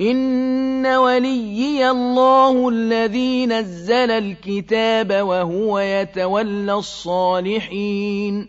إِنَّ وَلِيِّيَ اللَّهُ الَّذِي نَزَّلَ الْكِتَابَ ۖ وَهُوَ يَتَوَلَّى الصَّالِحِينَ